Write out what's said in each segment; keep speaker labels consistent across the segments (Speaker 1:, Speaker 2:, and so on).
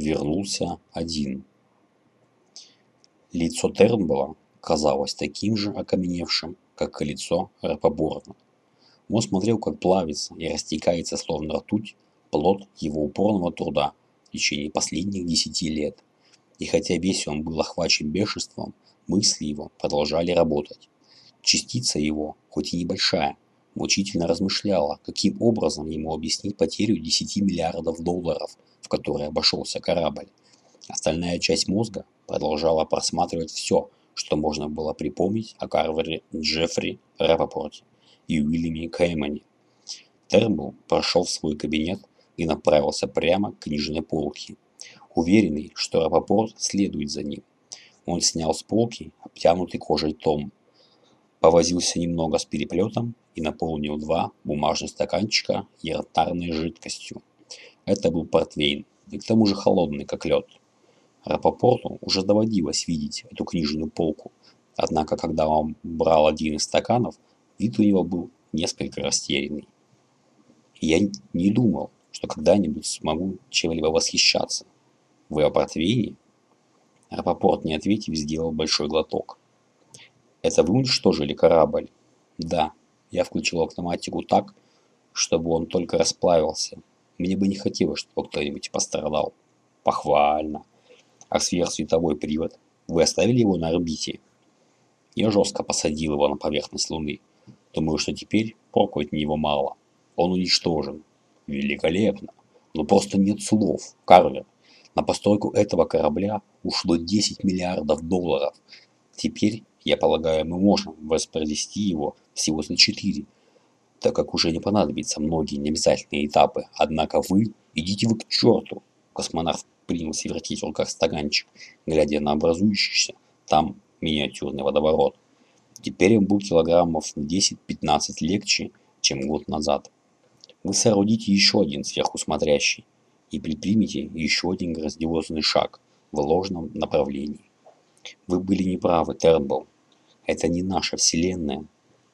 Speaker 1: вернулся один. Лицо Тернбола казалось таким же окаменевшим, как и лицо Рапопорта. Он смотрел, как плавится и растекается, словно ртуть, плод его упорного труда в течение последних десяти лет. И хотя весь он был охвачен бешенством, мысли его продолжали работать. Частица его, хоть и небольшая, мучительно размышляла, каким образом ему объяснить потерю 10 миллиардов долларов, в которые обошелся корабль. Остальная часть мозга продолжала просматривать все, что можно было припомнить о Карвере Джеффри Рапопорте и Уильяме Кеймане. Тернбулл прошел в свой кабинет и направился прямо к книжной полке, уверенный, что Рапопорт следует за ним. Он снял с полки обтянутый кожей том, повозился немного с переплетом и наполнил два бумажных стаканчика янтарной жидкостью. Это был портвейн, и к тому же холодный, как лед. Рапопорту уже доводилось видеть эту книжную полку, однако когда он брал один из стаканов, вид у него был несколько растерянный. Я не думал, что когда-нибудь смогу чем-либо восхищаться. Вы о портвейне? Рапопорт, не ответив, сделал большой глоток. Это вы уничтожили корабль? Да. Я включил автоматику так, чтобы он только расплавился. Мне бы не хотелось, чтобы кто-нибудь пострадал. Похвально. А сверхсветовой привод? Вы оставили его на орбите? Я жестко посадил его на поверхность Луны. Думаю, что теперь проку от него мало. Он уничтожен. Великолепно. Но просто нет слов, Карвер. На постройку этого корабля ушло 10 миллиардов долларов. Теперь я полагаю, мы можем воспроизвести его всего за 4, так как уже не понадобятся многие необязательные этапы. Однако вы, идите вы к черту. Космонавт принялся вертеть в руках стаканчик, глядя на образующийся там миниатюрный водоворот. Теперь он был килограммов на 10-15 легче, чем год назад. Вы соорудите еще один сверхусмотрящий и предпримите еще один грандиозный шаг в ложном направлении. Вы были неправы, Тернбл. Это не наша Вселенная.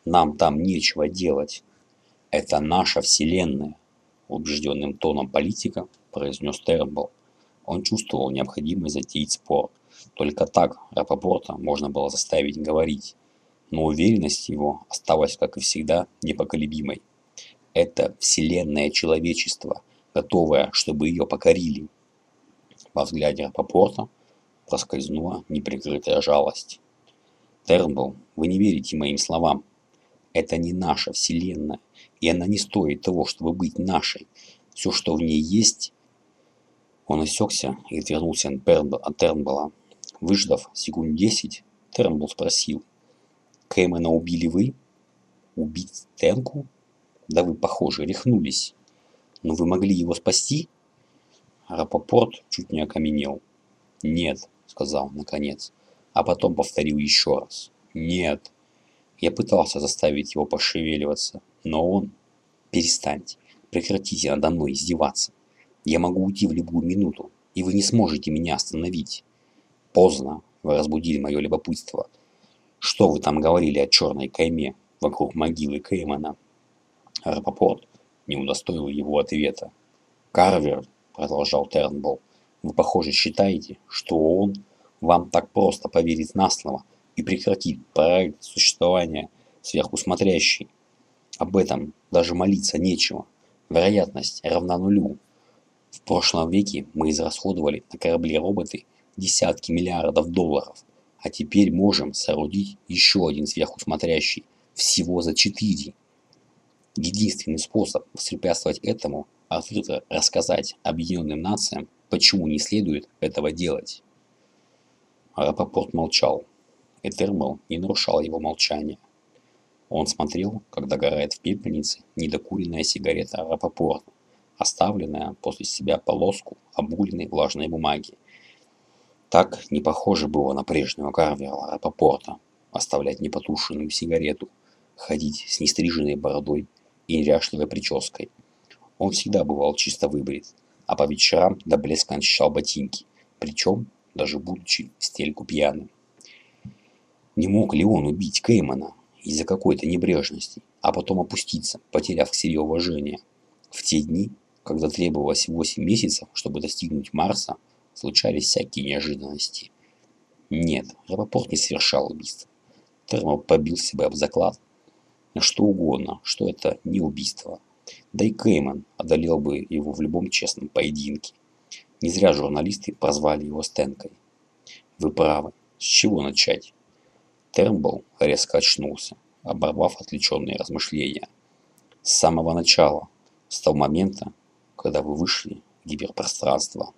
Speaker 1: Нам там нечего делать. Это наша Вселенная, убежденным тоном политика произнес Тернбл. Он чувствовал необходимость затеять спор. Только так Рапопорта можно было заставить говорить. Но уверенность его осталась, как и всегда, непоколебимой. Это вселенная человечества, готовая, чтобы ее покорили. Во взгляде Рапопорта проскользнула неприкрытая жалость. Тернбл, вы не верите моим словам. Это не наша вселенная, и она не стоит того, чтобы быть нашей. Все, что в ней есть... Он осекся и отвернулся от Тернбола. Выждав секунд десять, Тернбл спросил. Кэмена убили вы? Убить Тенку? Да вы, похоже, рехнулись. Но вы могли его спасти? Рапопорт чуть не окаменел. Нет, сказал наконец, а потом повторил еще раз. Нет. Я пытался заставить его пошевеливаться, но он... Перестаньте, прекратите надо мной издеваться. Я могу уйти в любую минуту, и вы не сможете меня остановить. Поздно, вы разбудили мое любопытство. Что вы там говорили о черной кайме вокруг могилы Кеймана? Рапопорт не удостоил его ответа. Карвер, продолжал Тернболл, вы, похоже, считаете, что он вам так просто поверит на слово и прекратит проект существования сверхусмотрящий. Об этом даже молиться нечего. Вероятность равна нулю. В прошлом веке мы израсходовали на корабли-роботы десятки миллиардов долларов, а теперь можем соорудить еще один сверхусмотрящий всего за четыре. Единственный способ воспрепятствовать этому – открыто рассказать Объединенным Нациям почему не следует этого делать. Рапопорт молчал. и Термал не нарушал его молчания. Он смотрел, как догорает в пепельнице недокуренная сигарета Рапопорта, оставленная после себя полоску обугленной влажной бумаги. Так не похоже было на прежнего Карвера Рапопорта оставлять непотушенную сигарету, ходить с нестриженной бородой и неряшливой прической. Он всегда бывал чисто выбрит, а по вечерам до блеска начищал ботинки, причем даже будучи стельку пьяным. Не мог ли он убить Кеймана из-за какой-то небрежности, а потом опуститься, потеряв к себе уважение? В те дни, когда требовалось 8 месяцев, чтобы достигнуть Марса, случались всякие неожиданности. Нет, Рапопорт не совершал убийств. Термо побил себя об заклад. На что угодно, что это не убийство. Да и Кейман одолел бы его в любом честном поединке. Не зря журналисты прозвали его Стенкой. Вы правы. С чего начать? Термбл резко очнулся, оборвав отвлеченные размышления. С самого начала, с того момента, когда вы вышли в гиперпространство.